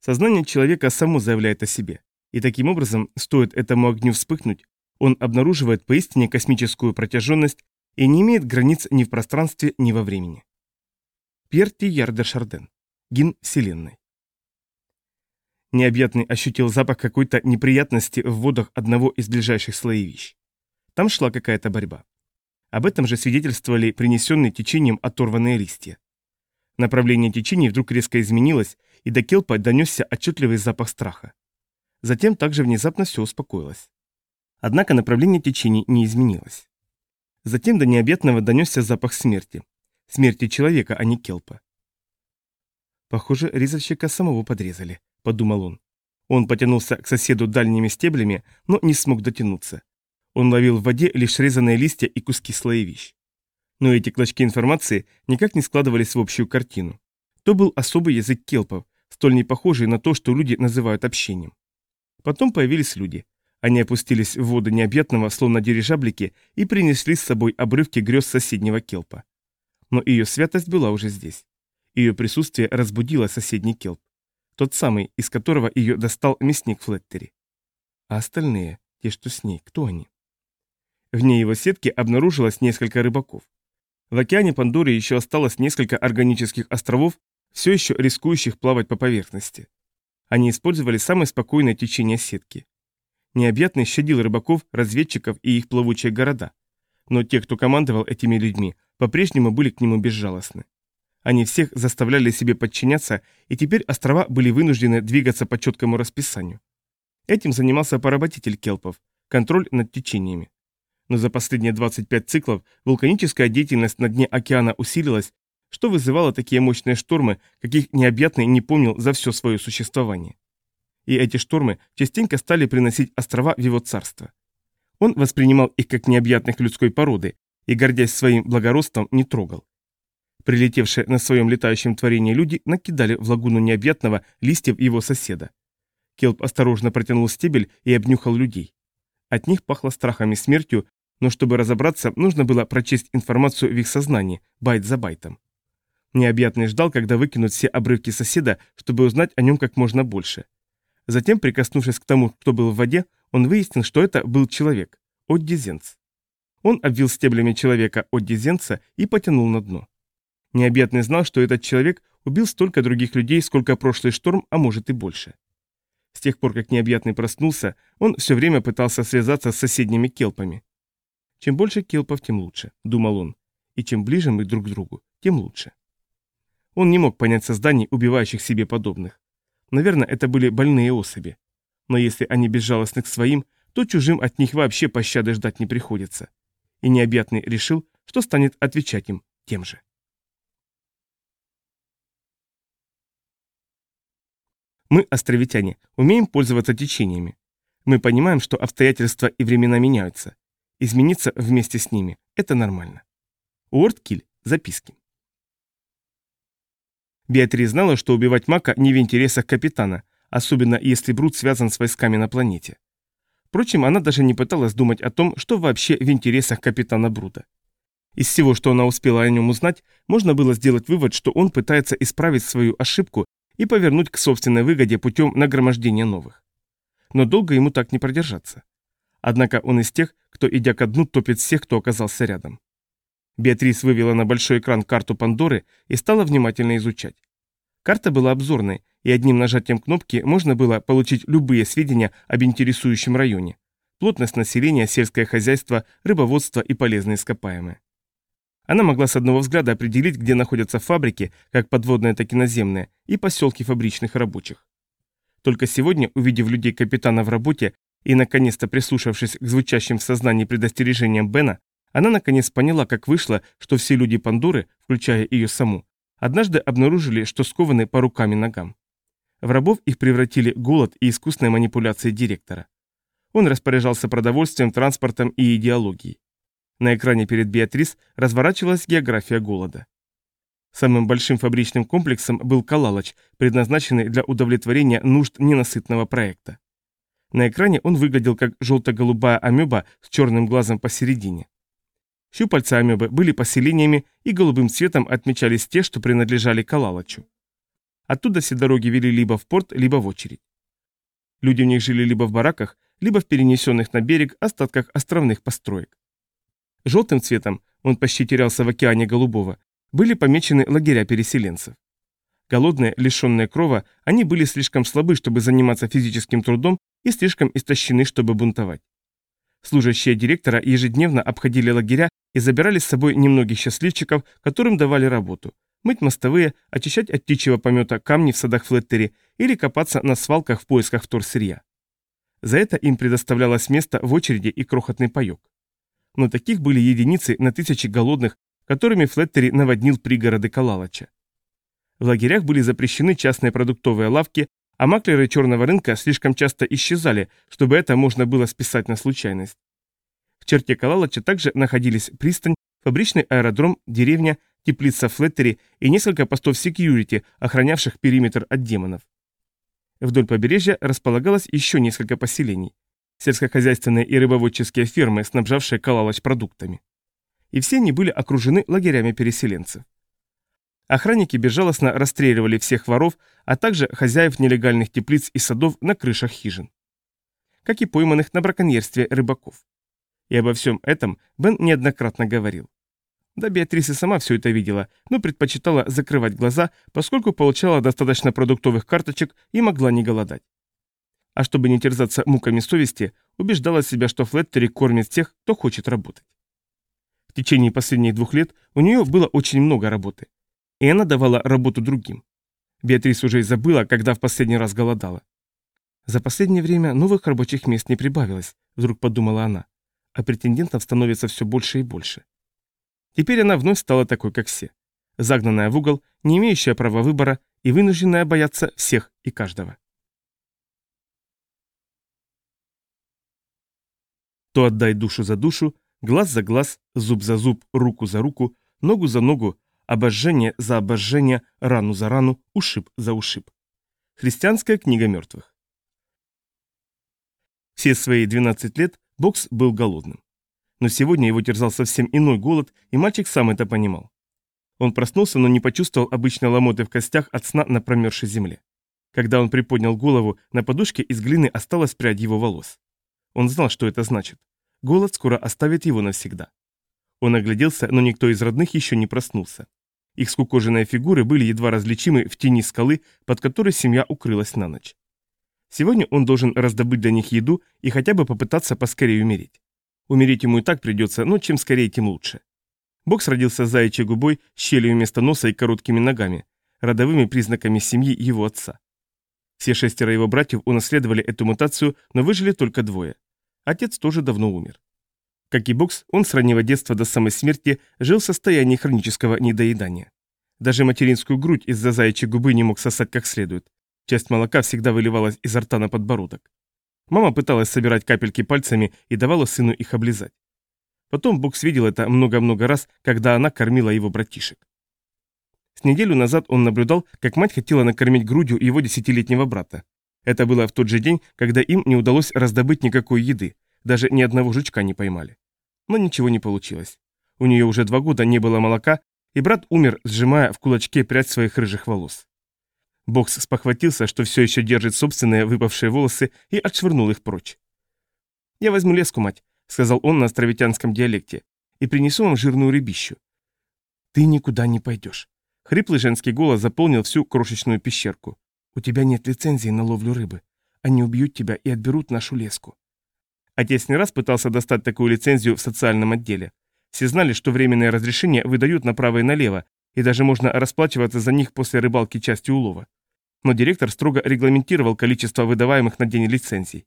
Сознание человека само заявляет о себе. И таким образом, стоит этому огню вспыхнуть, он обнаруживает поистине космическую протяженность и не имеет границ ни в пространстве, ни во времени. Пьер Тияр де Шарден. Гимн Вселенной. Необъятный ощутил запах какой-то неприятности в водах одного из ближайших слоевищ. Там шла какая-то борьба. Об этом же свидетельствовали принесенные течением оторванные листья. Направление течения вдруг резко изменилось, и до Келпа донесся отчетливый запах страха. Затем также внезапно все успокоилось. Однако направление течения не изменилось. Затем до необъятного донесся запах смерти. Смерти человека, а не Келпа. Похоже, резальщика самого подрезали. — подумал он. Он потянулся к соседу дальними стеблями, но не смог дотянуться. Он ловил в воде лишь срезанные листья и куски слоевищ. Но эти клочки информации никак не складывались в общую картину. То был особый язык келпов, столь не похожий на то, что люди называют общением. Потом появились люди. Они опустились в воды необъятного, словно дирижаблики, и принесли с собой обрывки грез соседнего келпа. Но ее святость была уже здесь. Ее присутствие разбудило соседний келп. Тот самый, из которого ее достал мясник Флеттери. А остальные, те, что с ней, кто они? Вне его сетки обнаружилось несколько рыбаков. В океане Пандоры еще осталось несколько органических островов, все еще рискующих плавать по поверхности. Они использовали самое спокойное течение сетки. Необъятный щадил рыбаков, разведчиков и их плавучие города. Но те, кто командовал этими людьми, по-прежнему были к нему безжалостны. Они всех заставляли себе подчиняться, и теперь острова были вынуждены двигаться по четкому расписанию. Этим занимался поработитель келпов, контроль над течениями. Но за последние 25 циклов вулканическая деятельность на дне океана усилилась, что вызывало такие мощные штормы, каких необъятный не помнил за все свое существование. И эти штормы частенько стали приносить острова в его царство. Он воспринимал их как необъятных людской породы и, гордясь своим благородством, не трогал. Прилетевшие на своем летающем творении люди накидали в лагуну необъятного листьев его соседа. Келп осторожно протянул стебель и обнюхал людей. От них пахло страхом и смертью, но чтобы разобраться, нужно было прочесть информацию в их сознании, байт за байтом. Необъятный ждал, когда выкинут все обрывки соседа, чтобы узнать о нем как можно больше. Затем, прикоснувшись к тому, кто был в воде, он выяснил, что это был человек, Одди Зенц. Он обвил стеблями человека Одди Зенца и потянул на дно. Необъятный знал, что этот человек убил столько других людей, сколько прошлый шторм, а может и больше. С тех пор, как Необъятный проснулся, он все время пытался связаться с соседними келпами. Чем больше келпов, тем лучше, думал он. И чем ближе мы друг к другу, тем лучше. Он не мог понять созданий, убивающих себе подобных. Наверное, это были больные особи. Но если они безжалостны к своим, то чужим от них вообще пощады ждать не приходится. И Необъятный решил, что станет отвечать им тем же. Мы, островитяне, умеем пользоваться течениями. Мы понимаем, что обстоятельства и времена меняются. Измениться вместе с ними – это нормально. Уордкиль. Записки. Беатри знала, что убивать Мака не в интересах капитана, особенно если Брут связан с войсками на планете. Впрочем, она даже не пыталась думать о том, что вообще в интересах капитана Брута. Из всего, что она успела о нем узнать, можно было сделать вывод, что он пытается исправить свою ошибку и повернуть к собственной выгоде путем нагромождения новых. Но долго ему так не продержаться. Однако он из тех, кто, идя ко дну, топит всех, кто оказался рядом. Беатрис вывела на большой экран карту Пандоры и стала внимательно изучать. Карта была обзорной, и одним нажатием кнопки можно было получить любые сведения об интересующем районе. Плотность населения, сельское хозяйство, рыбоводство и полезные ископаемые. Она могла с одного взгляда определить, где находятся фабрики, как подводные, так и наземные, и поселки фабричных рабочих. Только сегодня, увидев людей капитана в работе и наконец-то прислушавшись к звучащим в сознании предостережениям Бена, она наконец поняла, как вышло, что все люди Пандоры, включая ее саму, однажды обнаружили, что скованы по рукам и ногам. В рабов их превратили голод и искусные манипуляции директора. Он распоряжался продовольствием, транспортом и идеологией. На экране перед Беатрис разворачивалась география голода. Самым большим фабричным комплексом был Калалач, предназначенный для удовлетворения нужд ненасытного проекта. На экране он выглядел как желто-голубая амеба с черным глазом посередине. Щупальца амебы были поселениями и голубым цветом отмечались те, что принадлежали Калалачу. Оттуда все дороги вели либо в порт, либо в очередь. Люди в них жили либо в бараках, либо в перенесенных на берег остатках островных построек. Желтым цветом, он почти терялся в океане голубого, были помечены лагеря переселенцев. Голодные, лишенные крова, они были слишком слабы, чтобы заниматься физическим трудом и слишком истощены, чтобы бунтовать. Служащие директора ежедневно обходили лагеря и забирали с собой немногих счастливчиков, которым давали работу – мыть мостовые, очищать от птичьего помета камни в садах Флеттери или копаться на свалках в поисках вторсырья. За это им предоставлялось место в очереди и крохотный паёк. Но таких были единицы на тысячи голодных, которыми Флеттери наводнил пригороды Калалача. В лагерях были запрещены частные продуктовые лавки, а маклеры черного рынка слишком часто исчезали, чтобы это можно было списать на случайность. В черте Калалача также находились пристань, фабричный аэродром, деревня, теплица Флеттери и несколько постов секьюрити, охранявших периметр от демонов. Вдоль побережья располагалось еще несколько поселений. Сельскохозяйственные и рыбоводческие фермы, снабжавшие Калалач продуктами. И все они были окружены лагерями переселенцев. Охранники безжалостно расстреливали всех воров, а также хозяев нелегальных теплиц и садов на крышах хижин. Как и пойманных на браконьерстве рыбаков. И обо всем этом Бен неоднократно говорил. Да, Беатриса сама все это видела, но предпочитала закрывать глаза, поскольку получала достаточно продуктовых карточек и могла не голодать. А чтобы не терзаться муками совести, убеждала себя, что Флеттери кормит тех, кто хочет работать. В течение последних двух лет у нее было очень много работы и она давала работу другим. Беатрис уже и забыла, когда в последний раз голодала. За последнее время новых рабочих мест не прибавилось, вдруг подумала она, а претендентов становится все больше и больше. Теперь она вновь стала такой, как все. Загнанная в угол, не имеющая права выбора и вынужденная бояться всех и каждого. То отдай душу за душу, глаз за глаз, зуб за зуб, руку за руку, ногу за ногу, обожжение за обожжение, рану за рану, ушиб за ушиб. Христианская книга мертвых. Все свои 12 лет Бокс был голодным. Но сегодня его терзал совсем иной голод, и мальчик сам это понимал. Он проснулся, но не почувствовал обычной ломоты в костях от сна на промерзшей земле. Когда он приподнял голову, на подушке из глины осталась прядь его волос. Он знал, что это значит. Голод скоро оставит его навсегда. Он огляделся, но никто из родных еще не проснулся. Их скукоженные фигуры были едва различимы в тени скалы, под которой семья укрылась на ночь. Сегодня он должен раздобыть для них еду и хотя бы попытаться поскорее умереть. Умереть ему и так придется, но чем скорее, тем лучше. Бокс родился с заячьей губой, щелью вместо носа и короткими ногами, родовыми признаками семьи его отца. Все шестеро его братьев унаследовали эту мутацию, но выжили только двое. Отец тоже давно умер. Как и Бокс, он с раннего детства до самой смерти жил в состоянии хронического недоедания. Даже материнскую грудь из-за заячьей губы не мог сосать как следует. Часть молока всегда выливалась изо рта на подбородок. Мама пыталась собирать капельки пальцами и давала сыну их облизать. Потом Бокс видел это много-много раз, когда она кормила его братишек. С неделю назад он наблюдал, как мать хотела накормить грудью его десятилетнего брата. Это было в тот же день, когда им не удалось раздобыть никакой еды, даже ни одного жучка не поймали. Но ничего не получилось. У нее уже два года не было молока, и брат умер, сжимая в кулачке прядь своих рыжих волос. Бокс спохватился, что все еще держит собственные выпавшие волосы, и отшвырнул их прочь. «Я возьму леску, мать», — сказал он на островитянском диалекте, — «и принесу вам жирную рыбищу». «Ты никуда не пойдешь». Хриплый женский голос заполнил всю крошечную пещерку. «У тебя нет лицензии на ловлю рыбы. Они убьют тебя и отберут нашу леску». Отец не раз пытался достать такую лицензию в социальном отделе. Все знали, что временные разрешения выдают направо и налево, и даже можно расплачиваться за них после рыбалки части улова. Но директор строго регламентировал количество выдаваемых на день лицензий.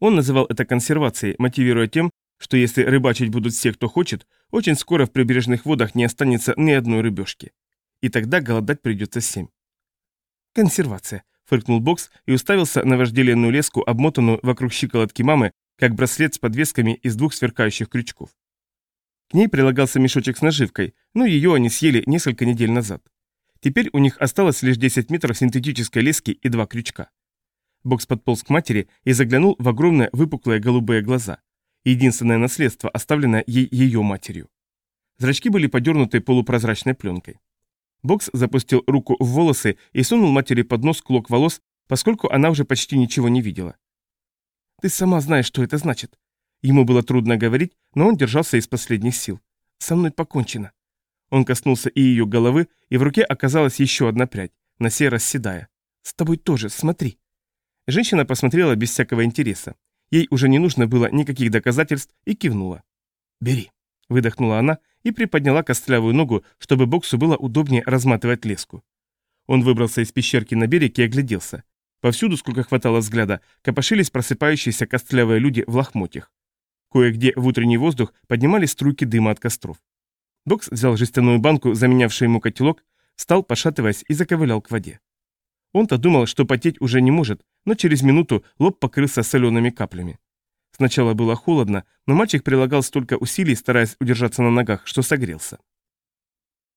Он называл это консервацией, мотивируя тем, что если рыбачить будут все, кто хочет, очень скоро в прибрежных водах не останется ни одной рыбешки. И тогда голодать придется всем. «Консервация», — фыркнул Бокс и уставился на вожделенную леску, обмотанную вокруг щиколотки мамы, как браслет с подвесками из двух сверкающих крючков. К ней прилагался мешочек с наживкой, но ее они съели несколько недель назад. Теперь у них осталось лишь 10 метров синтетической лески и два крючка. Бокс подполз к матери и заглянул в огромные выпуклые голубые глаза. Единственное наследство, оставленное ей ее матерью. Зрачки были подернуты полупрозрачной пленкой. Бокс запустил руку в волосы и сунул матери под нос клок волос, поскольку она уже почти ничего не видела. «Ты сама знаешь, что это значит». Ему было трудно говорить, но он держался из последних сил. «Со мной покончено». Он коснулся и ее головы, и в руке оказалась еще одна прядь, на сей раз седая. «С тобой тоже, смотри». Женщина посмотрела без всякого интереса. Ей уже не нужно было никаких доказательств и кивнула. «Бери», — выдохнула она и приподняла костлявую ногу, чтобы боксу было удобнее разматывать леску. Он выбрался из пещерки на берег и огляделся. Повсюду, сколько хватало взгляда, копошились просыпающиеся костлявые люди в лохмотьях. Кое-где в утренний воздух поднимались струйки дыма от костров. Бокс взял жестяную банку, заменявшую ему котелок, встал, пошатываясь, и заковылял к воде. Он-то думал, что потеть уже не может, но через минуту лоб покрылся солеными каплями. Сначала было холодно, но мальчик прилагал столько усилий, стараясь удержаться на ногах, что согрелся.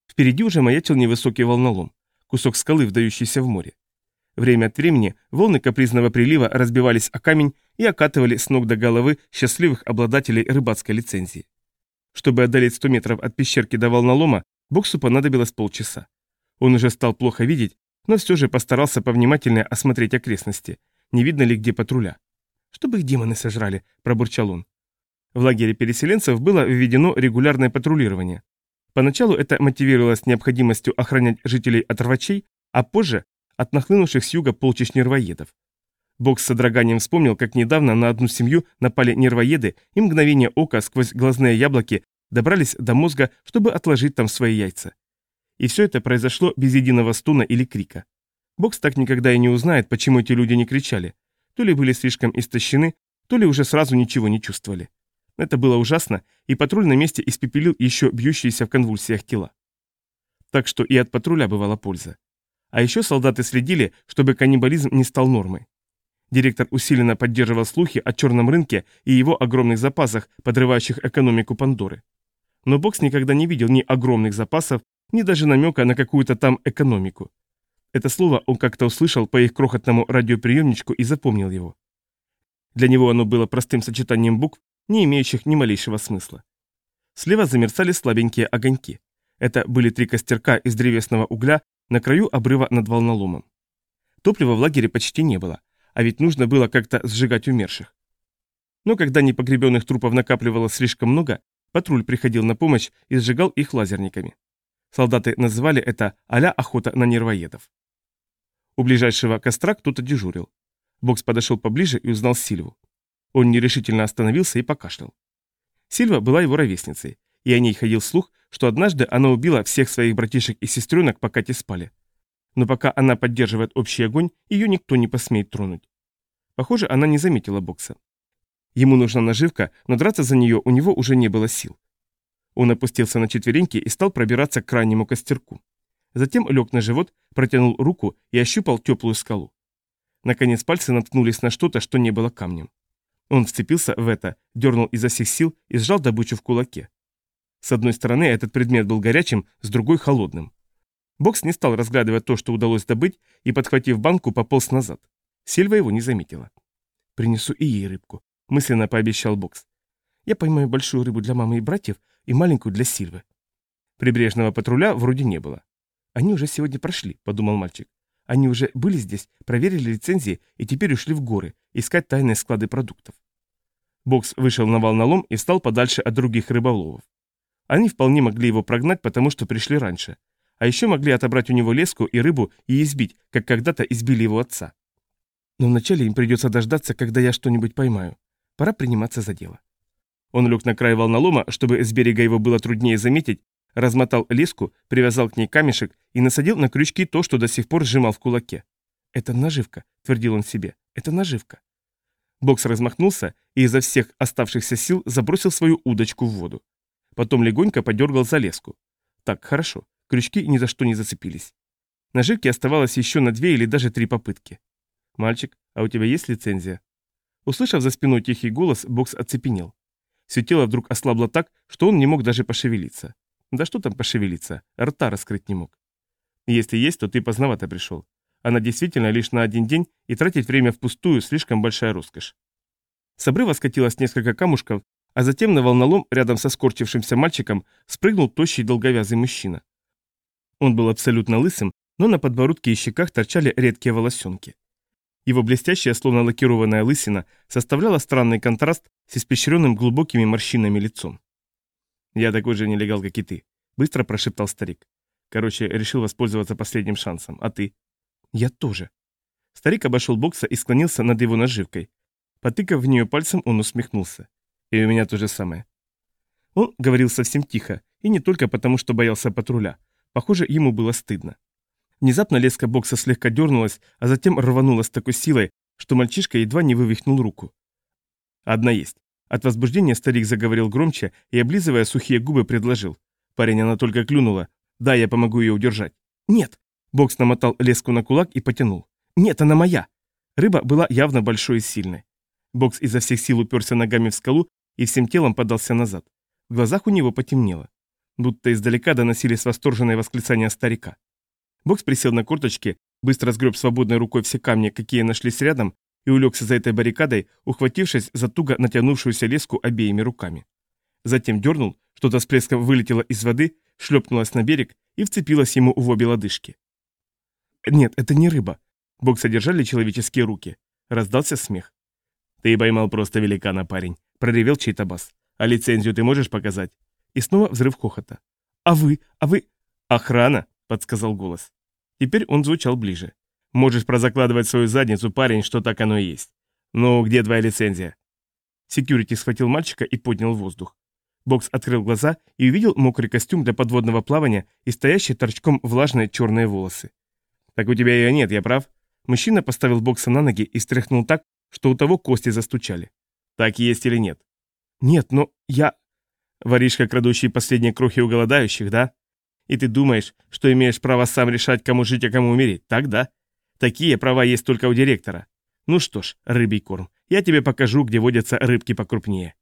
Впереди уже маячил невысокий волнолом, кусок скалы, вдающийся в море. Время от времени волны капризного прилива разбивались о камень и окатывали с ног до головы счастливых обладателей рыбацкой лицензии. Чтобы одолеть 100 метров от пещерки до волнолома, Боксу понадобилось полчаса. Он уже стал плохо видеть, но все же постарался повнимательнее осмотреть окрестности, не видно ли где патруля. «Чтобы их демоны сожрали», – пробурчал он. В лагере переселенцев было введено регулярное патрулирование. Поначалу это мотивировалось необходимостью охранять жителей от рвачей, а позже от нахлынувших с юга полчищ нервоедов. Бог с содроганием вспомнил, как недавно на одну семью напали нервоеды и мгновение ока сквозь глазные яблоки добрались до мозга, чтобы отложить там свои яйца. И все это произошло без единого стуна или крика. Бокс так никогда и не узнает, почему эти люди не кричали. То ли были слишком истощены, то ли уже сразу ничего не чувствовали. Это было ужасно, и патруль на месте испепелил еще бьющиеся в конвульсиях тела. Так что и от патруля бывала польза. А еще солдаты следили, чтобы каннибализм не стал нормой. Директор усиленно поддерживал слухи о черном рынке и его огромных запасах, подрывающих экономику Пандоры. Но Бокс никогда не видел ни огромных запасов, ни даже намека на какую-то там экономику. Это слово он как-то услышал по их крохотному радиоприемничку и запомнил его. Для него оно было простым сочетанием букв, не имеющих ни малейшего смысла. Слева замерцали слабенькие огоньки. Это были три костерка из древесного угля на краю обрыва над волноломом. Топлива в лагере почти не было, а ведь нужно было как-то сжигать умерших. Но когда непогребенных трупов накапливалось слишком много, патруль приходил на помощь и сжигал их лазерниками. Солдаты называли это а охота на нервоедов. У ближайшего костра кто-то дежурил. Бокс подошел поближе и узнал Сильву. Он нерешительно остановился и покашлял. Сильва была его ровесницей, и о ней ходил слух, что однажды она убила всех своих братишек и сестренок, пока те спали. Но пока она поддерживает общий огонь, ее никто не посмеет тронуть. Похоже, она не заметила бокса. Ему нужна наживка, но драться за нее у него уже не было сил. Он опустился на четвереньки и стал пробираться к крайнему костерку. Затем лег на живот, протянул руку и ощупал теплую скалу. Наконец пальцы наткнулись на что-то, что не было камнем. Он вцепился в это, дернул изо всех сил и сжал добычу в кулаке. С одной стороны, этот предмет был горячим, с другой – холодным. Бокс не стал разглядывать то, что удалось добыть, и, подхватив банку, пополз назад. Сильва его не заметила. «Принесу и ей рыбку», – мысленно пообещал Бокс. «Я поймаю большую рыбу для мамы и братьев и маленькую для Сильвы». Прибрежного патруля вроде не было. «Они уже сегодня прошли», – подумал мальчик. «Они уже были здесь, проверили лицензии и теперь ушли в горы, искать тайные склады продуктов». Бокс вышел на волнолом и встал подальше от других рыболовов. Они вполне могли его прогнать, потому что пришли раньше. А еще могли отобрать у него леску и рыбу и избить, как когда-то избили его отца. Но вначале им придется дождаться, когда я что-нибудь поймаю. Пора приниматься за дело. Он лег на край волнолома, чтобы с берега его было труднее заметить, размотал леску, привязал к ней камешек и насадил на крючки то, что до сих пор сжимал в кулаке. «Это наживка», — твердил он себе, — «это наживка». Бокс размахнулся и изо всех оставшихся сил забросил свою удочку в воду. Потом легонько подергал за леску. Так, хорошо. Крючки ни за что не зацепились. Наживки оставалось еще на две или даже три попытки. «Мальчик, а у тебя есть лицензия?» Услышав за спиной тихий голос, Бокс оцепенел. Все тело вдруг ослабло так, что он не мог даже пошевелиться. Да что там пошевелиться, рта раскрыть не мог. Если есть, то ты поздновато пришел. Она действительно лишь на один день, и тратить время впустую слишком большая роскошь. С обрыва скатилось несколько камушков, а затем на волнолом рядом со скорчившимся мальчиком спрыгнул тощий долговязый мужчина. Он был абсолютно лысым, но на подбородке и щеках торчали редкие волосенки. Его блестящая, словно лакированная лысина, составляла странный контраст с испещренным глубокими морщинами лицом. «Я такой же нелегал, как и ты», — быстро прошептал старик. Короче, решил воспользоваться последним шансом. А ты? Я тоже. Старик обошел бокса и склонился над его наживкой. Потыкав в нее пальцем, он усмехнулся. И у меня то же самое. Он говорил совсем тихо, и не только потому, что боялся патруля. Похоже, ему было стыдно. Внезапно леска бокса слегка дернулась, а затем рванула с такой силой, что мальчишка едва не вывихнул руку. Одна есть. От возбуждения старик заговорил громче и, облизывая сухие губы, предложил. Парень, она только клюнула. Да, я помогу ее удержать. Нет. Бокс намотал леску на кулак и потянул. Нет, она моя. Рыба была явно большой и сильной. Бокс изо всех сил уперся ногами в скалу и всем телом подался назад. В глазах у него потемнело. Будто издалека доносились восторженные восклицания старика. Бокс присел на корточки, быстро сгреб свободной рукой все камни, какие нашлись рядом, и улегся за этой баррикадой, ухватившись за туго натянувшуюся леску обеими руками. Затем дернул, что-то с плеском вылетело из воды, шлепнулась на берег и вцепилась ему в обе лодыжки. «Нет, это не рыба». Бог содержали человеческие руки. Раздался смех. «Ты поймал просто великана, парень», — проревел чей-то бас. «А лицензию ты можешь показать?» И снова взрыв хохота. «А вы? А вы?» «Охрана», — подсказал голос. Теперь он звучал ближе. «Можешь прозакладывать свою задницу, парень, что так оно и есть. Ну, где твоя лицензия?» Секьюрити схватил мальчика и поднял воздух. Бокс открыл глаза и увидел мокрый костюм для подводного плавания и стоящие торчком влажные черные волосы. «Так у тебя ее нет, я прав?» Мужчина поставил Бокса на ноги и стряхнул так, что у того кости застучали. «Так есть или нет?» «Нет, но я...» «Воришка, крадущий последние крохи у голодающих, да? И ты думаешь, что имеешь право сам решать, кому жить, а кому умереть, так да? Такие права есть только у директора. Ну что ж, рыбий корм, я тебе покажу, где водятся рыбки покрупнее».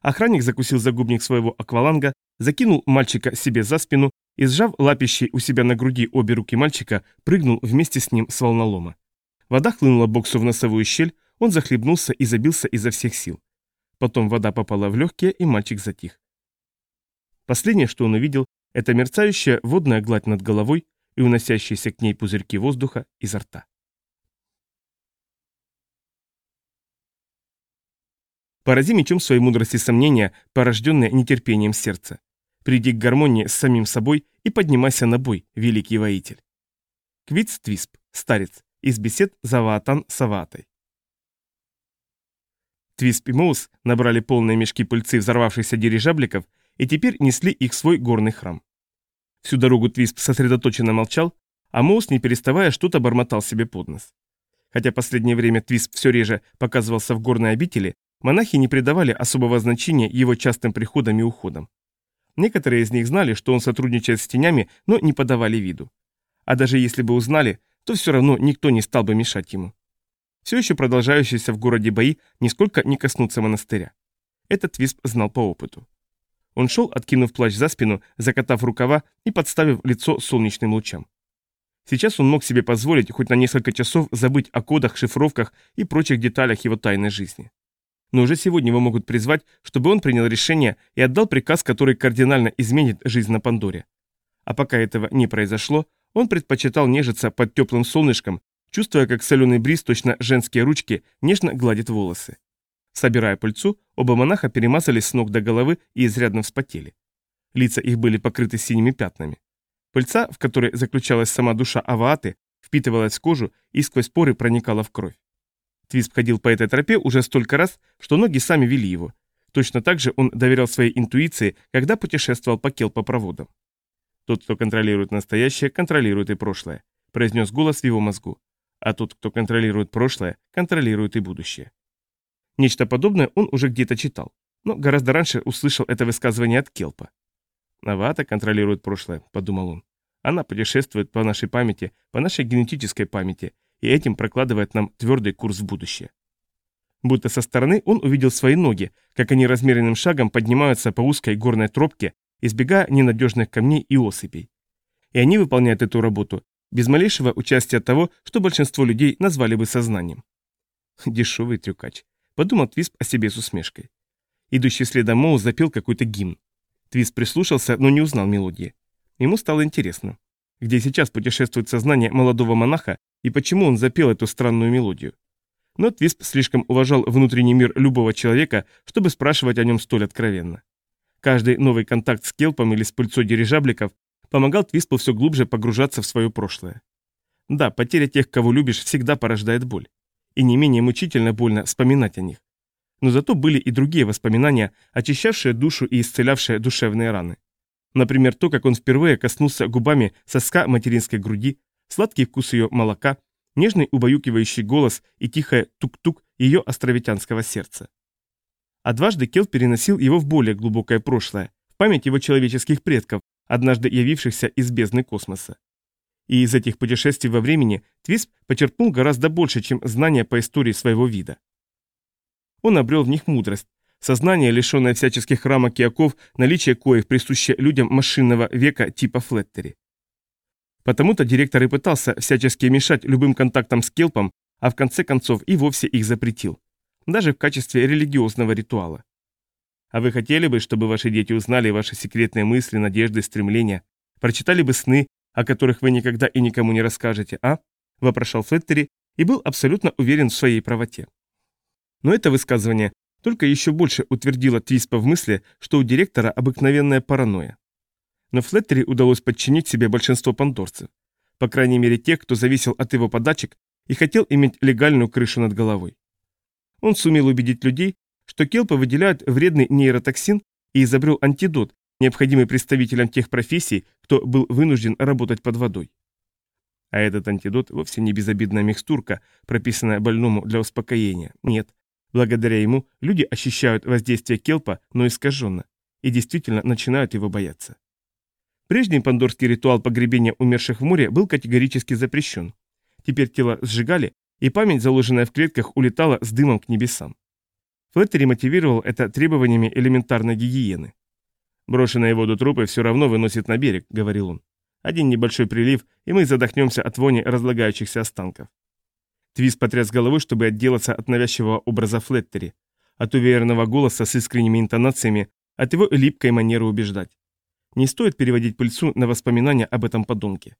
Охранник закусил загубник своего акваланга, закинул мальчика себе за спину и, сжав лапищей у себя на груди обе руки мальчика, прыгнул вместе с ним с волнолома. Вода хлынула боксу в носовую щель, он захлебнулся и забился изо всех сил. Потом вода попала в легкие, и мальчик затих. Последнее, что он увидел, это мерцающая водная гладь над головой и уносящиеся к ней пузырьки воздуха изо рта. Порази мечом своей мудрости сомнения, порожденные нетерпением сердца. Приди к гармонии с самим собой и поднимайся на бой, великий воитель. Квиц Твисп, старец, из бесед Заваатан Саватой. Твисп и Моус набрали полные мешки пыльцы взорвавшихся дирижабликов и теперь несли их в свой горный храм. Всю дорогу Твисп сосредоточенно молчал, а Моус, не переставая, что-то бормотал себе под нос. Хотя последнее время Твисп все реже показывался в горной обители, Монахи не придавали особого значения его частым приходам и уходам. Некоторые из них знали, что он сотрудничает с тенями, но не подавали виду. А даже если бы узнали, то все равно никто не стал бы мешать ему. Все еще продолжающиеся в городе бои нисколько не коснутся монастыря. Этот Висп знал по опыту. Он шел, откинув плащ за спину, закатав рукава и подставив лицо солнечным лучам. Сейчас он мог себе позволить хоть на несколько часов забыть о кодах, шифровках и прочих деталях его тайной жизни но уже сегодня его могут призвать, чтобы он принял решение и отдал приказ, который кардинально изменит жизнь на Пандоре. А пока этого не произошло, он предпочитал нежиться под теплым солнышком, чувствуя, как соленый бриз, точно женские ручки, нежно гладит волосы. Собирая пыльцу, оба монаха перемазались с ног до головы и изрядно вспотели. Лица их были покрыты синими пятнами. Пыльца, в которой заключалась сама душа Авааты, впитывалась в кожу и сквозь поры проникала в кровь. Твисп ходил по этой тропе уже столько раз, что ноги сами вели его. Точно так же он доверял своей интуиции, когда путешествовал по келпопроводам. «Тот, кто контролирует настоящее, контролирует и прошлое», – произнес голос в его мозгу. «А тот, кто контролирует прошлое, контролирует и будущее». Нечто подобное он уже где-то читал, но гораздо раньше услышал это высказывание от Келпа. «Навата контролирует прошлое», – подумал он. «Она путешествует по нашей памяти, по нашей генетической памяти, и этим прокладывает нам твердый курс в будущее. Будто со стороны он увидел свои ноги, как они размеренным шагом поднимаются по узкой горной тропке, избегая ненадежных камней и осыпей. И они выполняют эту работу без малейшего участия того, что большинство людей назвали бы сознанием. Дешевый трюкач. Подумал Твисп о себе с усмешкой. Идущий следом Моу запел какой-то гимн. Твисп прислушался, но не узнал мелодии. Ему стало интересно. где сейчас путешествует сознание молодого монаха и почему он запел эту странную мелодию. Но Твисп слишком уважал внутренний мир любого человека, чтобы спрашивать о нем столь откровенно. Каждый новый контакт с келпом или с пыльцой дирижабликов помогал Твиспу все глубже погружаться в свое прошлое. Да, потеря тех, кого любишь, всегда порождает боль. И не менее мучительно больно вспоминать о них. Но зато были и другие воспоминания, очищавшие душу и исцелявшие душевные раны. Например, то, как он впервые коснулся губами соска материнской груди, сладкий вкус ее молока, нежный убаюкивающий голос и тихое тук-тук ее островитянского сердца. А дважды Кел переносил его в более глубокое прошлое, в память его человеческих предков, однажды явившихся из бездны космоса. И из этих путешествий во времени Твисп почерпнул гораздо больше, чем знания по истории своего вида. Он обрел в них мудрость, сознание, лишенное всяческих рамок и оков, наличие коих присуще людям машинного века типа Флеттери. Потому-то директор и пытался всячески мешать любым контактам с Келпом, а в конце концов и вовсе их запретил. Даже в качестве религиозного ритуала. А вы хотели бы, чтобы ваши дети узнали ваши секретные мысли, надежды, стремления, прочитали бы сны, о которых вы никогда и никому не расскажете, а?» – вопрошал Флеттери и был абсолютно уверен в своей правоте. Но это высказывание только еще больше утвердило Твиспа в мысли, что у директора обыкновенная паранойя. Но Флеттери удалось подчинить себе большинство пандорцев. По крайней мере тех, кто зависел от его подачек и хотел иметь легальную крышу над головой. Он сумел убедить людей, что келпы выделяют вредный нейротоксин и изобрел антидот, необходимый представителям тех профессий, кто был вынужден работать под водой. А этот антидот вовсе не безобидная микстурка, прописанная больному для успокоения. Нет, благодаря ему люди ощущают воздействие келпа, но искаженно, и действительно начинают его бояться. Прежний пандорский ритуал погребения умерших в море был категорически запрещен. Теперь тело сжигали, и память, заложенная в клетках, улетала с дымом к небесам. Флеттери мотивировал это требованиями элементарной гигиены. «Брошенные в воду трупы все равно выносит на берег», — говорил он. «Один небольшой прилив, и мы задохнемся от вони разлагающихся останков». Твиз потряс головой, чтобы отделаться от навязчивого образа Флеттери, от уверенного голоса с искренними интонациями, от его липкой манеры убеждать. Не стоит переводить пыльцу на воспоминания об этом подонке.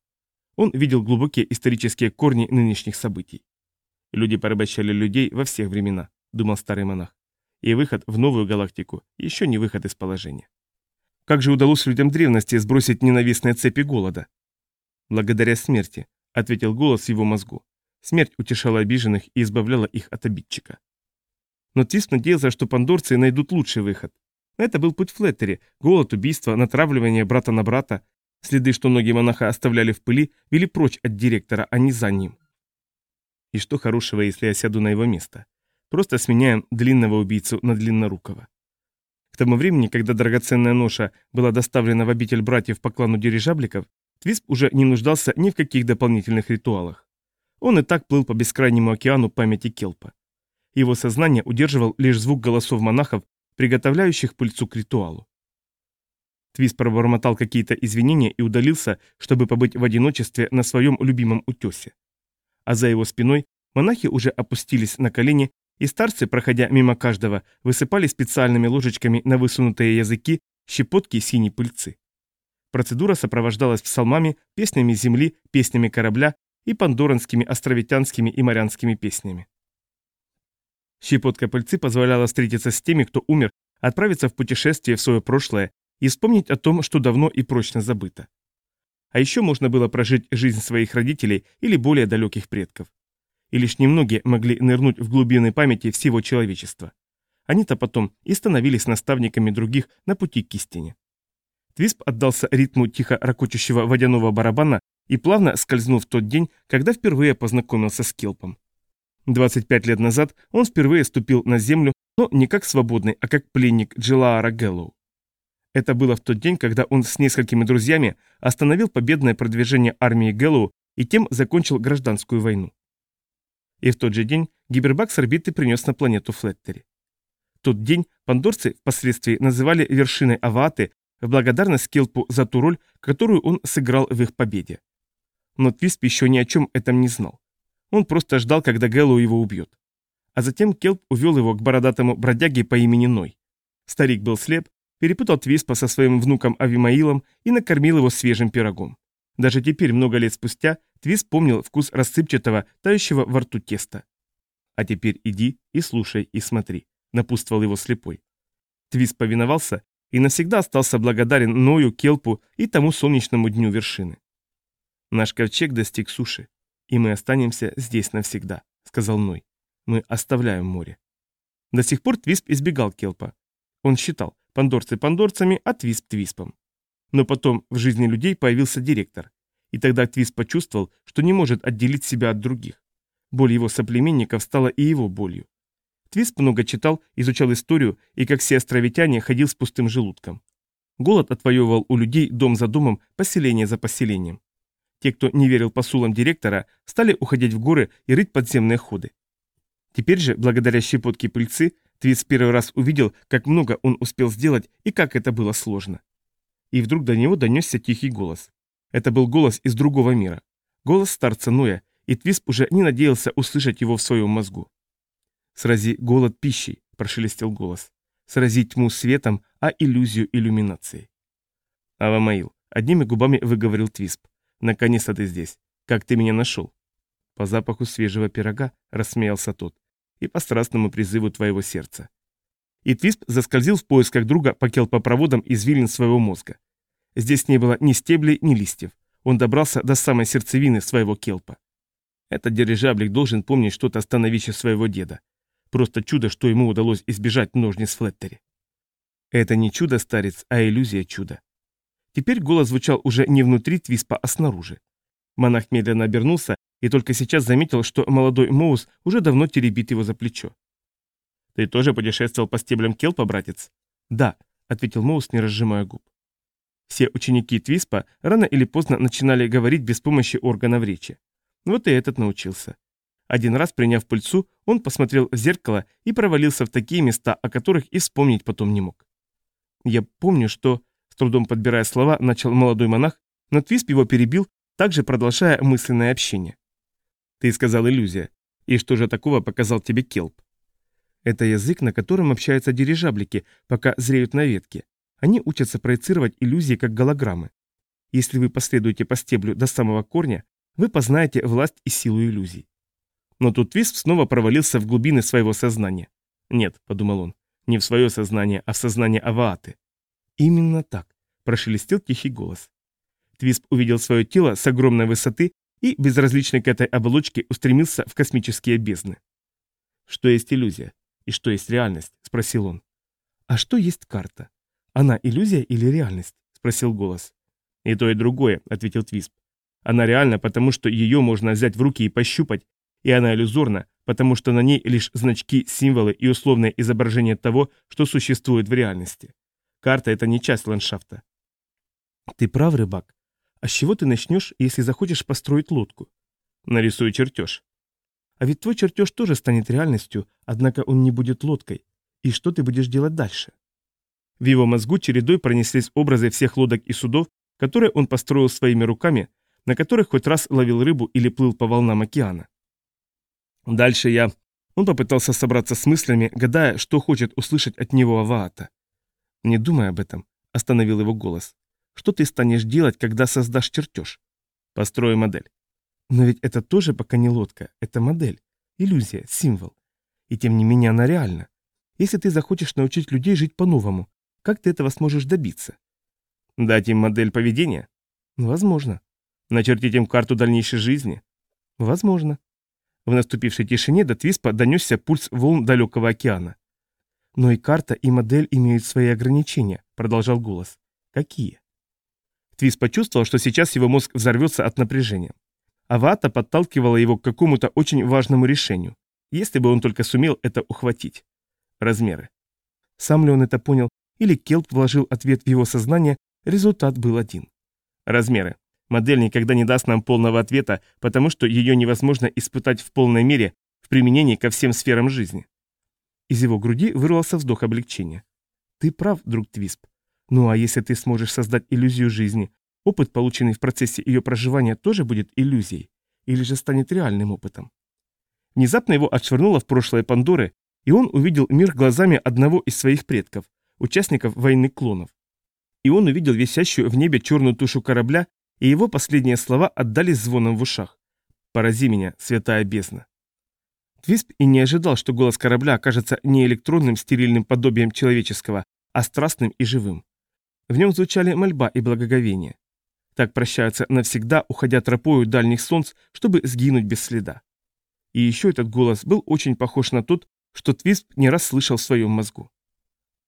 Он видел глубокие исторические корни нынешних событий. Люди порабощали людей во всех времена, думал старый монах. И выход в новую галактику еще не выход из положения. Как же удалось людям древности сбросить ненавистные цепи голода? Благодаря смерти, ответил голос в его мозгу. Смерть утешала обиженных и избавляла их от обидчика. Но Твист надеялся, что пандорцы найдут лучший выход. Это был путь Флеттери, голод, убийство, натравливание брата на брата. Следы, что ноги монаха оставляли в пыли, вели прочь от директора, а не за ним. И что хорошего, если я сяду на его место? Просто сменяем длинного убийцу на длиннорукого. К тому времени, когда драгоценная ноша была доставлена в обитель братьев по клану дирижабликов, Твисп уже не нуждался ни в каких дополнительных ритуалах. Он и так плыл по бескрайнему океану памяти Келпа. Его сознание удерживал лишь звук голосов монахов, приготовляющих пыльцу к ритуалу. Твис пробормотал какие-то извинения и удалился, чтобы побыть в одиночестве на своем любимом утесе а за его спиной монахи уже опустились на колени, и старцы, проходя мимо каждого, высыпали специальными ложечками на высунутые языки щепотки синей пыльцы. Процедура сопровождалась псалмами, песнями земли, песнями корабля и пандоранскими, островитянскими и морянскими песнями. Щепотка пыльцы позволяла встретиться с теми, кто умер, отправиться в путешествие в свое прошлое и вспомнить о том, что давно и прочно забыто. А еще можно было прожить жизнь своих родителей или более далеких предков. И лишь немногие могли нырнуть в глубины памяти всего человечества. Они-то потом и становились наставниками других на пути к истине. Твисп отдался ритму тихо ракочущего водяного барабана и плавно скользнул в тот день, когда впервые познакомился с Келпом. 25 лет назад он впервые ступил на землю, но не как свободный, а как пленник Джилаара Гэллоу. Это было в тот день, когда он с несколькими друзьями остановил победное продвижение армии Гэллоу и тем закончил гражданскую войну. И в тот же день гибербак с орбиты принес на планету Флеттери. Тот день пандорцы впоследствии называли вершиной Авааты в благодарность Келпу за ту роль, которую он сыграл в их победе. Но Твисп еще ни о чем этом не знал. Он просто ждал, когда Гэллоу его убьет. А затем Келп увел его к бородатому бродяге по имени Ной. Старик был слеп, перепутал Твиспа со своим внуком Авимаилом и накормил его свежим пирогом. Даже теперь, много лет спустя, Твис помнил вкус рассыпчатого, тающего во рту теста. «А теперь иди и слушай, и смотри», — напутствовал его слепой. Твис повиновался и навсегда остался благодарен Ною, Келпу и тому солнечному дню вершины. «Наш ковчег достиг суши, и мы останемся здесь навсегда», — сказал Ной. «Мы оставляем море». До сих пор Твисп избегал Келпа. Он считал, пандорцы пандорцами, а Твисп Твиспом. Но потом в жизни людей появился директор, и тогда Твисп почувствовал, что не может отделить себя от других. Боль его соплеменников стала и его болью. Твисп много читал, изучал историю и, как все островитяне, ходил с пустым желудком. Голод отвоевывал у людей дом за домом, поселение за поселением. Те, кто не верил посулам директора, стали уходить в горы и рыть подземные ходы. Теперь же, благодаря щепотке пыльцы, Твист первый раз увидел, как много он успел сделать и как это было сложно. И вдруг до него донесся тихий голос. Это был голос из другого мира. Голос старца Ноя, и Твисп уже не надеялся услышать его в своем мозгу. «Срази голод пищей», – прошелестел голос. «Срази тьму светом, а иллюзию иллюминацией». «Авамаил», – одними губами выговорил Твисп. «Наконец-то ты здесь. Как ты меня нашел?» «По запаху свежего пирога», – рассмеялся тот и по страстному призыву твоего сердца. И Твисп заскользил в поисках друга по келпопроводам извилин своего мозга. Здесь не было ни стеблей, ни листьев. Он добрался до самой сердцевины своего келпа. Этот дирижаблик должен помнить что-то становище своего деда. Просто чудо, что ему удалось избежать ножниц Флеттери. Это не чудо, старец, а иллюзия чуда. Теперь голос звучал уже не внутри Твиспа, а снаружи. Монах медленно обернулся и только сейчас заметил, что молодой Моус уже давно теребит его за плечо. «Ты тоже путешествовал по стеблям Келпа, братец?» «Да», — ответил Моус, не разжимая губ. Все ученики Твиспа рано или поздно начинали говорить без помощи органов речи. Вот и этот научился. Один раз, приняв пыльцу, он посмотрел в зеркало и провалился в такие места, о которых и вспомнить потом не мог. «Я помню, что...» С трудом подбирая слова, начал молодой монах, но Твисп его перебил, также продолжая мысленное общение. Ты сказал иллюзия. И что же такого показал тебе Келп? Это язык, на котором общаются дирижаблики, пока зреют на ветке. Они учатся проецировать иллюзии как голограммы. Если вы последуете по стеблю до самого корня, вы познаете власть и силу иллюзий. Но тут Висп снова провалился в глубины своего сознания. Нет, подумал он, не в свое сознание, а в сознание Авааты. Именно так, прошелестел тихий голос. Твисп увидел свое тело с огромной высоты и, безразличный к этой оболочке, устремился в космические бездны. «Что есть иллюзия? И что есть реальность?» – спросил он. «А что есть карта? Она иллюзия или реальность?» – спросил голос. «И то, и другое», – ответил Твисп. «Она реальна, потому что ее можно взять в руки и пощупать, и она иллюзорна, потому что на ней лишь значки, символы и условное изображение того, что существует в реальности. Карта – это не часть ландшафта». «Ты прав, рыбак. А с чего ты начнешь, если захочешь построить лодку? Нарисуй чертеж. А ведь твой чертеж тоже станет реальностью, однако он не будет лодкой. И что ты будешь делать дальше? В его мозгу чередой пронеслись образы всех лодок и судов, которые он построил своими руками, на которых хоть раз ловил рыбу или плыл по волнам океана. Дальше я... Он попытался собраться с мыслями, гадая, что хочет услышать от него Аваата. «Не думай об этом», — остановил его голос. Что ты станешь делать, когда создашь чертеж? Построю модель. Но ведь это тоже пока не лодка, это модель, иллюзия, символ. И тем не менее она реальна. Если ты захочешь научить людей жить по-новому, как ты этого сможешь добиться? Дать им модель поведения? Возможно. Начертить им карту дальнейшей жизни? Возможно. В наступившей тишине до Твиспа донесся пульс волн далекого океана. Но и карта, и модель имеют свои ограничения, продолжал голос. Какие? Твис почувствовал, что сейчас его мозг взорвется от напряжения. Авата подталкивала его к какому-то очень важному решению, если бы он только сумел это ухватить. Размеры. Сам ли он это понял, или Келп вложил ответ в его сознание, результат был один. Размеры. Модель никогда не даст нам полного ответа, потому что ее невозможно испытать в полной мере в применении ко всем сферам жизни. Из его груди вырвался вздох облегчения. «Ты прав, друг Твисп. Ну а если ты сможешь создать иллюзию жизни, опыт, полученный в процессе ее проживания, тоже будет иллюзией? Или же станет реальным опытом? Внезапно его отшвырнуло в прошлое Пандоры, и он увидел мир глазами одного из своих предков, участников войны клонов. И он увидел висящую в небе черную тушу корабля и его последние слова отдались звоном в ушах. «Порази меня, святая бездна». Твисп и не ожидал, что голос корабля окажется не электронным стерильным подобием человеческого, а страстным и живым. В нем звучали мольба и благоговение. Так прощаются навсегда, уходя тропою дальних солнц, чтобы сгинуть без следа. И еще этот голос был очень похож на тот, что Твисп не раз слышал в своем мозгу.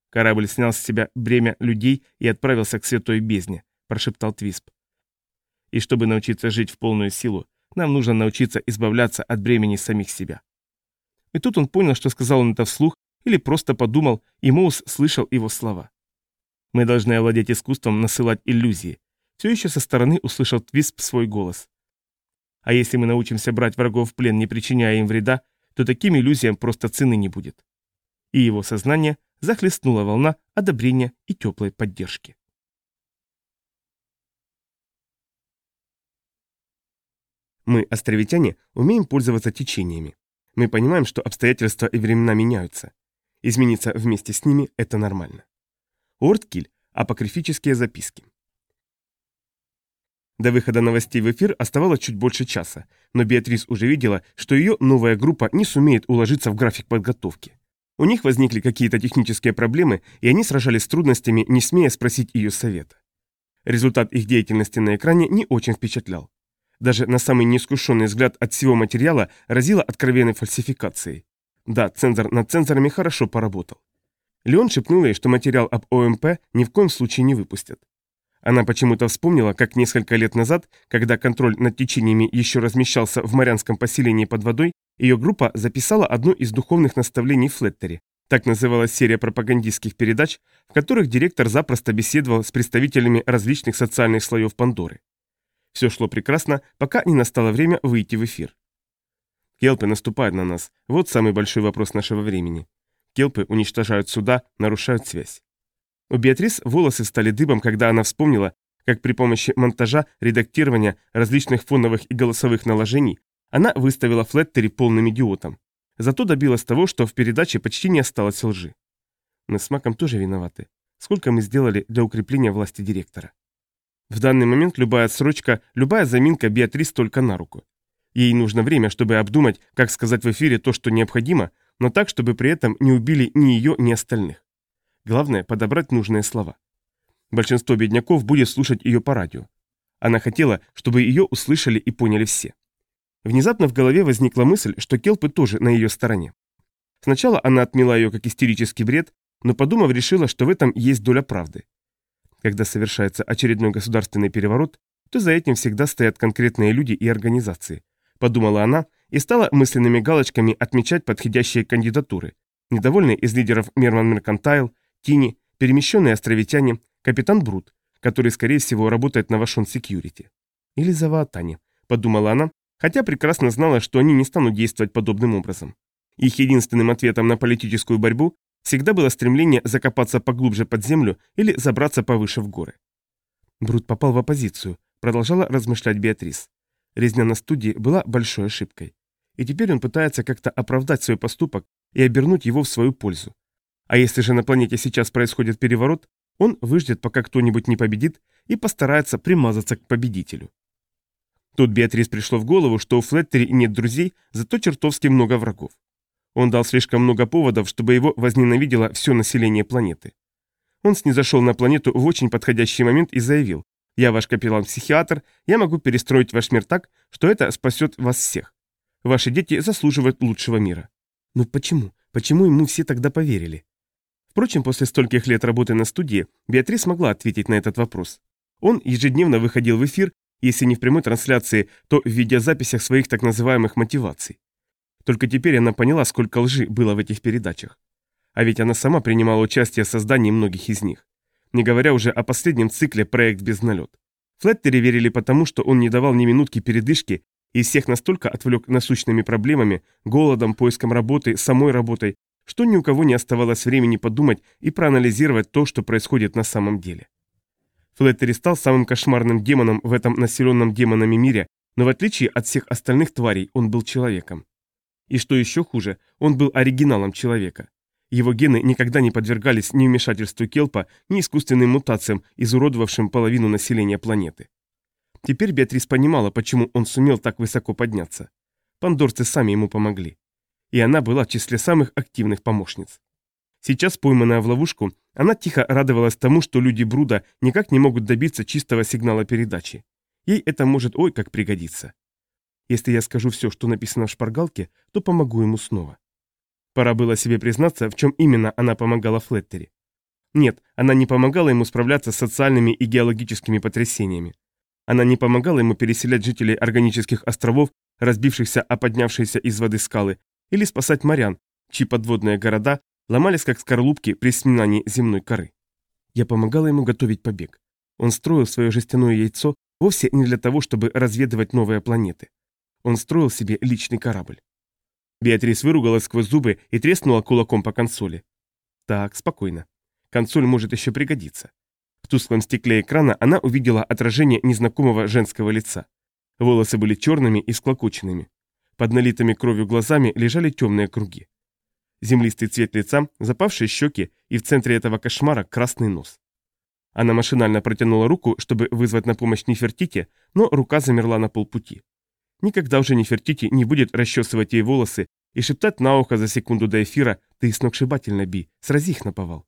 Корабль снял с себя бремя людей и отправился к святой бездне, прошептал Твисп. И чтобы научиться жить в полную силу, нам нужно научиться избавляться от бремени самих себя. И тут он понял, что сказал он это вслух, или просто подумал, и Моус слышал его слова. Мы должны овладеть искусством насылать иллюзии. Все еще со стороны услышал Твисп свой голос. А если мы научимся брать врагов в плен, не причиняя им вреда, то таким иллюзиям просто цены не будет. И его сознание захлестнула волна одобрения и теплой поддержки. Мы, островитяне, умеем пользоваться течениями. Мы понимаем, что обстоятельства и времена меняются. Измениться вместе с ними – это нормально. Орткиль – апокрифические записки. До выхода новостей в эфир оставалось чуть больше часа, но Беатрис уже видела, что ее новая группа не сумеет уложиться в график подготовки. У них возникли какие-то технические проблемы, и они сражались с трудностями, не смея спросить ее совета. Результат их деятельности на экране не очень впечатлял. Даже на самый неискушенный взгляд от всего материала разило откровенной фальсификацией. Да, цензор над цензорами хорошо поработал. Леон шепнул ей, что материал об ОМП ни в коем случае не выпустят. Она почему-то вспомнила, как несколько лет назад, когда контроль над течениями еще размещался в морянском поселении под водой, ее группа записала одно из духовных наставлений Флеттери. Так называлась серия пропагандистских передач, в которых директор запросто беседовал с представителями различных социальных слоев Пандоры. Все шло прекрасно, пока не настало время выйти в эфир. Келпы наступают на нас. Вот самый большой вопрос нашего времени. Келпы уничтожают суда, нарушают связь. У Беатрис волосы стали дыбом, когда она вспомнила, как при помощи монтажа, редактирования, различных фоновых и голосовых наложений она выставила Флеттери полным идиотом. Зато добилась того, что в передаче почти не осталось лжи. Мы с Маком тоже виноваты. Сколько мы сделали для укрепления власти директора? В данный момент любая отсрочка, любая заминка Беатрис только на руку. Ей нужно время, чтобы обдумать, как сказать в эфире то, что необходимо, но так, чтобы при этом не убили ни ее, ни остальных. Главное – подобрать нужные слова. Большинство бедняков будет слушать ее по радио. Она хотела, чтобы ее услышали и поняли все. Внезапно в голове возникла мысль, что Келпы тоже на ее стороне. Сначала она отмела ее как истерический бред, но подумав, решила, что в этом есть доля правды. Когда совершается очередной государственный переворот, то за этим всегда стоят конкретные люди и организации. Подумала она и стала мысленными галочками отмечать подходящие кандидатуры. Недовольные из лидеров Мерман Меркантайл, Тини, перемещенные островитяне, капитан Брут, который, скорее всего, работает на Вашон Секьюрити. Или Заваатани, подумала она, хотя прекрасно знала, что они не станут действовать подобным образом. Их единственным ответом на политическую борьбу Всегда было стремление закопаться поглубже под землю или забраться повыше в горы. Брут попал в оппозицию, продолжала размышлять Беатрис. Резня на студии была большой ошибкой. И теперь он пытается как-то оправдать свой поступок и обернуть его в свою пользу. А если же на планете сейчас происходит переворот, он выждет, пока кто-нибудь не победит, и постарается примазаться к победителю. Тут Беатрис пришло в голову, что у Флеттери нет друзей, зато чертовски много врагов. Он дал слишком много поводов, чтобы его возненавидело все население планеты. Он снизошел на планету в очень подходящий момент и заявил, «Я ваш капеллан-психиатр, я могу перестроить ваш мир так, что это спасет вас всех. Ваши дети заслуживают лучшего мира». Но почему? Почему ему все тогда поверили? Впрочем, после стольких лет работы на студии, Беатрис смогла ответить на этот вопрос. Он ежедневно выходил в эфир, если не в прямой трансляции, то в видеозаписях своих так называемых мотиваций. Только теперь она поняла, сколько лжи было в этих передачах. А ведь она сама принимала участие в создании многих из них. Не говоря уже о последнем цикле «Проект без налет». Флеттери верили потому, что он не давал ни минутки передышки и всех настолько отвлек насущными проблемами, голодом, поиском работы, самой работой, что ни у кого не оставалось времени подумать и проанализировать то, что происходит на самом деле. Флеттери стал самым кошмарным демоном в этом населенном демонами мире, но в отличие от всех остальных тварей он был человеком. И что еще хуже, он был оригиналом человека. Его гены никогда не подвергались ни вмешательству Келпа, ни искусственным мутациям, изуродовавшим половину населения планеты. Теперь Беатрис понимала, почему он сумел так высоко подняться. Пандорцы сами ему помогли. И она была в числе самых активных помощниц. Сейчас, пойманная в ловушку, она тихо радовалась тому, что люди Бруда никак не могут добиться чистого сигнала передачи. Ей это может ой как пригодиться. Если я скажу все, что написано в шпаргалке, то помогу ему снова. Пора было себе признаться, в чем именно она помогала Флеттери. Нет, она не помогала ему справляться с социальными и геологическими потрясениями. Она не помогала ему переселять жителей органических островов, разбившихся о поднявшиеся из воды скалы, или спасать морян, чьи подводные города ломались как скорлупки при сминании земной коры. Я помогала ему готовить побег. Он строил свое жестяное яйцо вовсе не для того, чтобы разведывать новые планеты. Он строил себе личный корабль. Беатрис выругалась сквозь зубы и треснула кулаком по консоли. Так, спокойно. Консоль может еще пригодиться. В тусклом стекле экрана она увидела отражение незнакомого женского лица. Волосы были черными и склокоченными. Под налитыми кровью глазами лежали темные круги. Землистый цвет лица, запавшие щеки и в центре этого кошмара красный нос. Она машинально протянула руку, чтобы вызвать на помощь Нефертити, но рука замерла на полпути. Никогда уже Нефертити не будет расчесывать ей волосы и шептать на ухо за секунду до эфира «Ты сногсшибательно, Би, срази их наповал».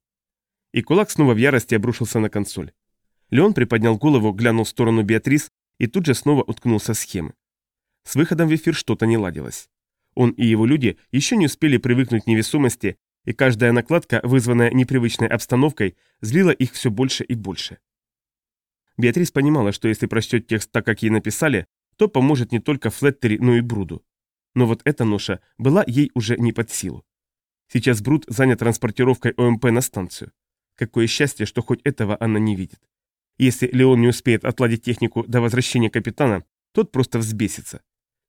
И кулак снова в ярости обрушился на консоль. Леон приподнял голову, глянул в сторону Беатрис и тут же снова уткнулся в схемы. С выходом в эфир что-то не ладилось. Он и его люди еще не успели привыкнуть к невесомости, и каждая накладка, вызванная непривычной обстановкой, злила их все больше и больше. Беатрис понимала, что если прочтет текст так, как ей написали, то поможет не только Флеттери, но и Бруду. Но вот эта ноша была ей уже не под силу. Сейчас Бруд занят транспортировкой ОМП на станцию. Какое счастье, что хоть этого она не видит. Если Леон не успеет отладить технику до возвращения капитана, тот просто взбесится.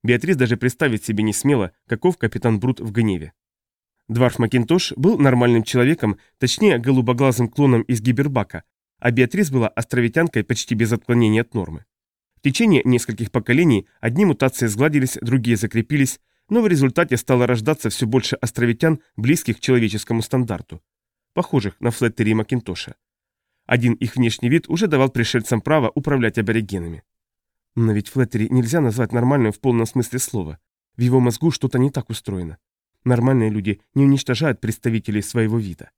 Беатрис даже представить себе не смела, каков капитан Брут в гневе. Дварф Макинтош был нормальным человеком, точнее, голубоглазым клоном из Гибербака, а Беатрис была островитянкой почти без отклонения от нормы. В течение нескольких поколений одни мутации сгладились, другие закрепились, но в результате стало рождаться все больше островитян, близких к человеческому стандарту, похожих на Флеттери Макинтоша. Один их внешний вид уже давал пришельцам право управлять аборигенами. Но ведь Флеттери нельзя назвать нормальным в полном смысле слова. В его мозгу что-то не так устроено. Нормальные люди не уничтожают представителей своего вида.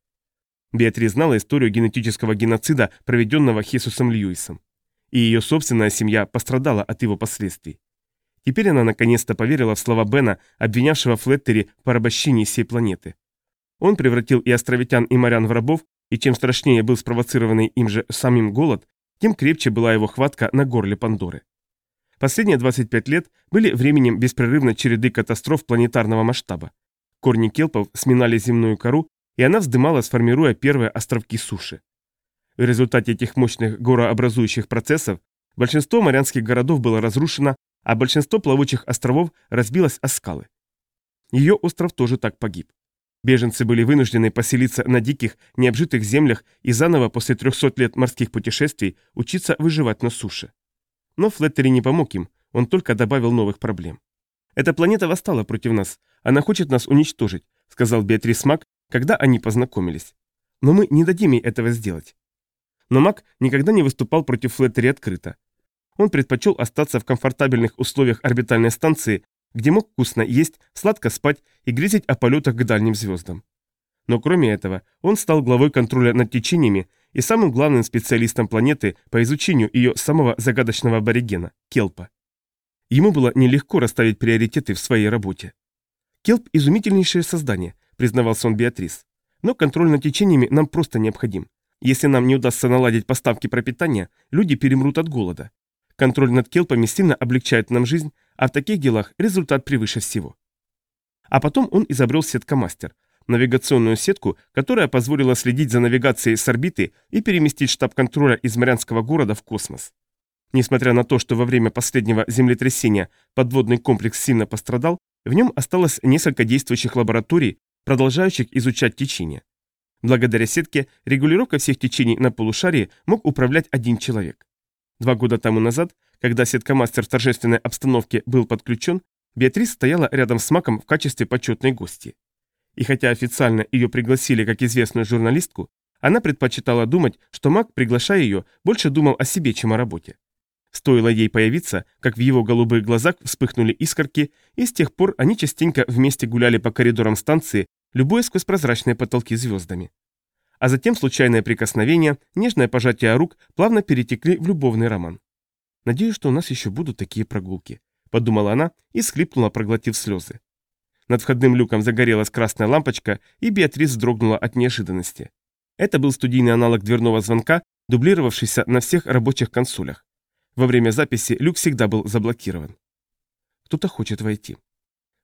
Беатрис знала историю генетического геноцида, проведенного Хесусом Льюисом. И ее собственная семья пострадала от его последствий. Теперь она наконец-то поверила в слова Бена, обвинявшего Флеттери в порабощении всей планеты. Он превратил и островитян, и морян в рабов, и чем страшнее был спровоцированный им же самим голод, тем крепче была его хватка на горле Пандоры. Последние 25 лет были временем беспрерывной череды катастроф планетарного масштаба. Корни келпов сминали земную кору, и она вздымалась, формируя первые островки суши. В результате этих мощных горообразующих процессов большинство морянских городов было разрушено, а большинство плавучих островов разбилось о скалы. Ее остров тоже так погиб. Беженцы были вынуждены поселиться на диких, необжитых землях и заново после 300 лет морских путешествий учиться выживать на суше. Но Флеттери не помог им, он только добавил новых проблем. «Эта планета восстала против нас, она хочет нас уничтожить», сказал Беатрис Мак, когда они познакомились. «Но мы не дадим ей этого сделать». Но Мак никогда не выступал против Флеттери открыто. Он предпочел остаться в комфортабельных условиях орбитальной станции, где мог вкусно есть, сладко спать и грезить о полетах к дальним звездам. Но кроме этого, он стал главой контроля над течениями и самым главным специалистом планеты по изучению ее самого загадочного аборигена – Келпа. Ему было нелегко расставить приоритеты в своей работе. «Келп – изумительнейшее создание», – признавался он Беатрис. «Но контроль над течениями нам просто необходим. Если нам не удастся наладить поставки пропитания, люди перемрут от голода. Контроль над келпами сильно облегчает нам жизнь, а в таких делах результат превыше всего». А потом он изобрел сеткомастер – навигационную сетку, которая позволила следить за навигацией с орбиты и переместить штаб контроля из Марианского города в космос. Несмотря на то, что во время последнего землетрясения подводный комплекс сильно пострадал, в нем осталось несколько действующих лабораторий, продолжающих изучать течение. Благодаря сетке регулировка всех течений на полушарии мог управлять один человек. Два года тому назад, когда сеткомастер в торжественной обстановке был подключен, Беатрис стояла рядом с Маком в качестве почетной гости. И хотя официально ее пригласили как известную журналистку, она предпочитала думать, что Мак, приглашая ее, больше думал о себе, чем о работе. Стоило ей появиться, как в его голубых глазах вспыхнули искорки, и с тех пор они частенько вместе гуляли по коридорам станции, любуя сквозь прозрачные потолки звездами. А затем случайное прикосновение, нежное пожатие рук плавно перетекли в любовный роман. «Надеюсь, что у нас еще будут такие прогулки», — подумала она и схлипнула, проглотив слезы. Над входным люком загорелась красная лампочка, и Беатрис вздрогнула от неожиданности. Это был студийный аналог дверного звонка, дублировавшийся на всех рабочих консолях. Во время записи люк всегда был заблокирован. Кто-то хочет войти.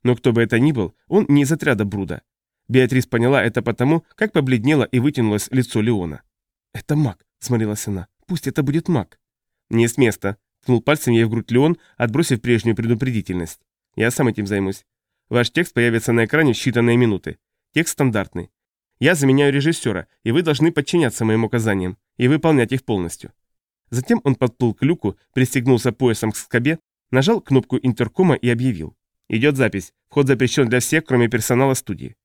Но кто бы это ни был, он не из отряда Бруда. Беатрис поняла это потому, как побледнело и вытянулось лицо Леона. «Это маг», — смолилась она. «Пусть это будет маг». «Не с места», — ткнул пальцем ей в грудь Леон, отбросив прежнюю предупредительность. «Я сам этим займусь. Ваш текст появится на экране в считанные минуты. Текст стандартный. Я заменяю режиссера, и вы должны подчиняться моим указаниям и выполнять их полностью. Затем он подплыл к люку, пристегнулся поясом к скобе, нажал кнопку интеркома и объявил. «Идет запись. Вход запрещен для всех, кроме персонала студии».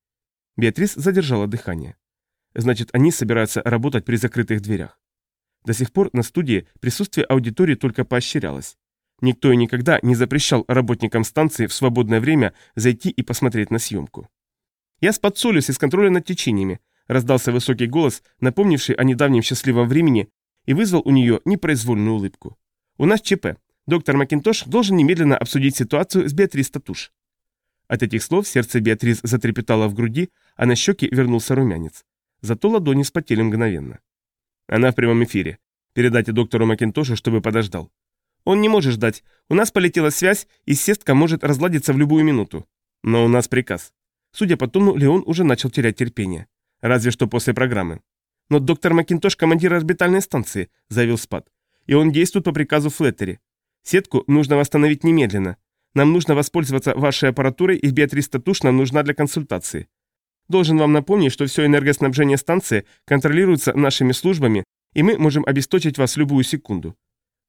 Беатрис задержала дыхание. Значит, они собираются работать при закрытых дверях. До сих пор на студии присутствие аудитории только поощрялось. Никто и никогда не запрещал работникам станции в свободное время зайти и посмотреть на съемку. «Я сподсолюсь из контроля над течениями», раздался высокий голос, напомнивший о недавнем счастливом времени, и вызвал у нее непроизвольную улыбку. «У нас ЧП. Доктор Макинтош должен немедленно обсудить ситуацию с Беатрис Татуш». От этих слов сердце Беатрис затрепетало в груди, а на щеки вернулся румянец. Зато ладони спотели мгновенно. Она в прямом эфире. Передайте доктору Макинтошу, чтобы подождал. Он не может ждать. У нас полетела связь, и сестка может разладиться в любую минуту. Но у нас приказ. Судя по тону, Леон уже начал терять терпение. Разве что после программы. «Но доктор Макинтош – командир орбитальной станции», – заявил Спад. «И он действует по приказу Флеттери. Сетку нужно восстановить немедленно. Нам нужно воспользоваться вашей аппаратурой, и Беатрис Татуш нам нужна для консультации. Должен вам напомнить, что все энергоснабжение станции контролируется нашими службами, и мы можем обесточить вас любую секунду».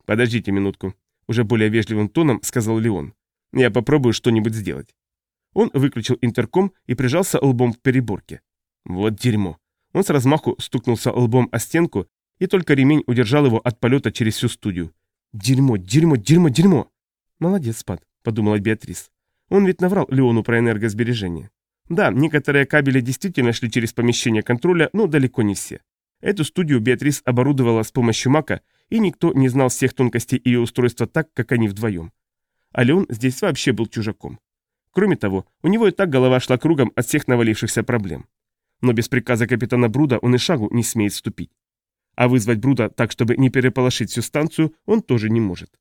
«Подождите минутку», – уже более вежливым тоном сказал Леон. «Я попробую что-нибудь сделать». Он выключил интерком и прижался лбом к переборке. «Вот дерьмо», он с размаху стукнулся лбом о стенку, и только ремень удержал его от полета через всю студию. «Дерьмо, дерьмо, дерьмо, дерьмо!» «Молодец, Спад», — подумала Беатрис. Он ведь наврал Леону про энергосбережение. Да, некоторые кабели действительно шли через помещение контроля, но далеко не все. Эту студию Беатрис оборудовала с помощью Мака, и никто не знал всех тонкостей ее устройства так, как они вдвоем. А Леон здесь вообще был чужаком. Кроме того, у него и так голова шла кругом от всех навалившихся проблем но без приказа капитана Бруда он и шагу не смеет ступить. А вызвать Бруда так, чтобы не переполошить всю станцию, он тоже не может.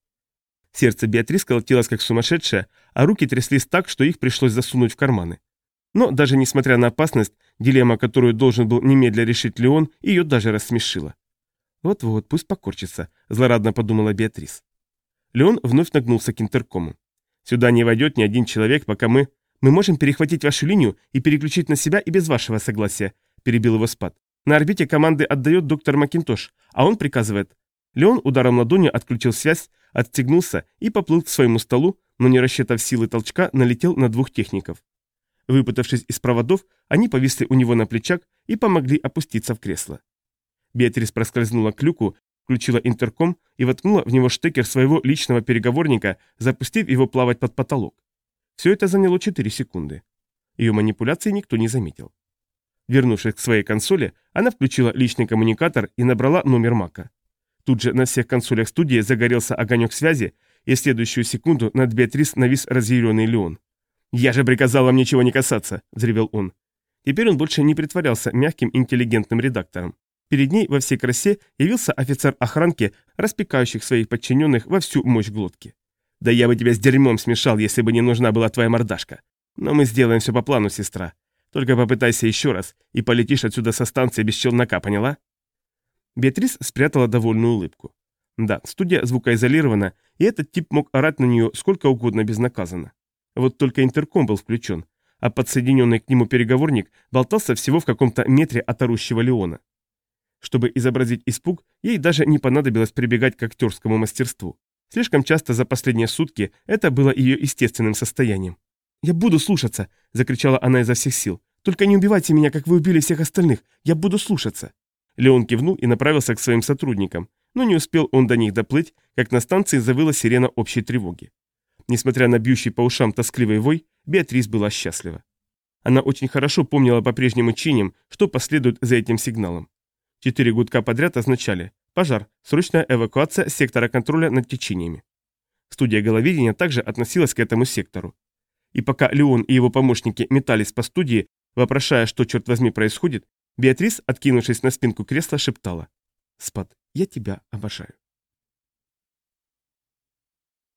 Сердце Беатрис колотилось как сумасшедшее, а руки тряслись так, что их пришлось засунуть в карманы. Но даже несмотря на опасность, дилемма, которую должен был немедля решить Леон, ее даже рассмешила. «Вот-вот, пусть покорчится», – злорадно подумала Беатрис. Леон вновь нагнулся к интеркому. «Сюда не войдет ни один человек, пока мы...» «Мы можем перехватить вашу линию и переключить на себя и без вашего согласия», – перебил его спад. «На орбите команды отдает доктор Макинтош, а он приказывает». Леон ударом ладони отключил связь, отстегнулся и поплыл к своему столу, но не рассчитав силы толчка, налетел на двух техников. Выпутавшись из проводов, они повисли у него на плечах и помогли опуститься в кресло. Беатрис проскользнула к люку, включила интерком и воткнула в него штекер своего личного переговорника, запустив его плавать под потолок. Все это заняло 4 секунды. Ее манипуляции никто не заметил. Вернувшись к своей консоли, она включила личный коммуникатор и набрала номер Мака. Тут же на всех консолях студии загорелся огонек связи, и следующую секунду над Беатрис навис разъяренный Леон. «Я же приказал вам ничего не касаться!» – взревел он. Теперь он больше не притворялся мягким интеллигентным редактором. Перед ней во всей красе явился офицер охранки, распекающих своих подчиненных во всю мощь глотки. Да я бы тебя с дерьмом смешал, если бы не нужна была твоя мордашка. Но мы сделаем все по плану, сестра. Только попытайся еще раз, и полетишь отсюда со станции без челнока, поняла?» Беатрис спрятала довольную улыбку. Да, студия звукоизолирована, и этот тип мог орать на нее сколько угодно безнаказанно. Вот только интерком был включен, а подсоединенный к нему переговорник болтался всего в каком-то метре от орущего Леона. Чтобы изобразить испуг, ей даже не понадобилось прибегать к актерскому мастерству. Слишком часто за последние сутки это было ее естественным состоянием. «Я буду слушаться!» – закричала она изо всех сил. «Только не убивайте меня, как вы убили всех остальных! Я буду слушаться!» Леон кивнул и направился к своим сотрудникам, но не успел он до них доплыть, как на станции завыла сирена общей тревоги. Несмотря на бьющий по ушам тоскливый вой, Беатрис была счастлива. Она очень хорошо помнила по прежним учениям, что последует за этим сигналом. Четыре гудка подряд означали «пожар», «срочная эвакуация сектора контроля над течениями». Студия головедения также относилась к этому сектору. И пока Леон и его помощники метались по студии, вопрошая, что, черт возьми, происходит, Беатрис, откинувшись на спинку кресла, шептала «Спад, я тебя обожаю».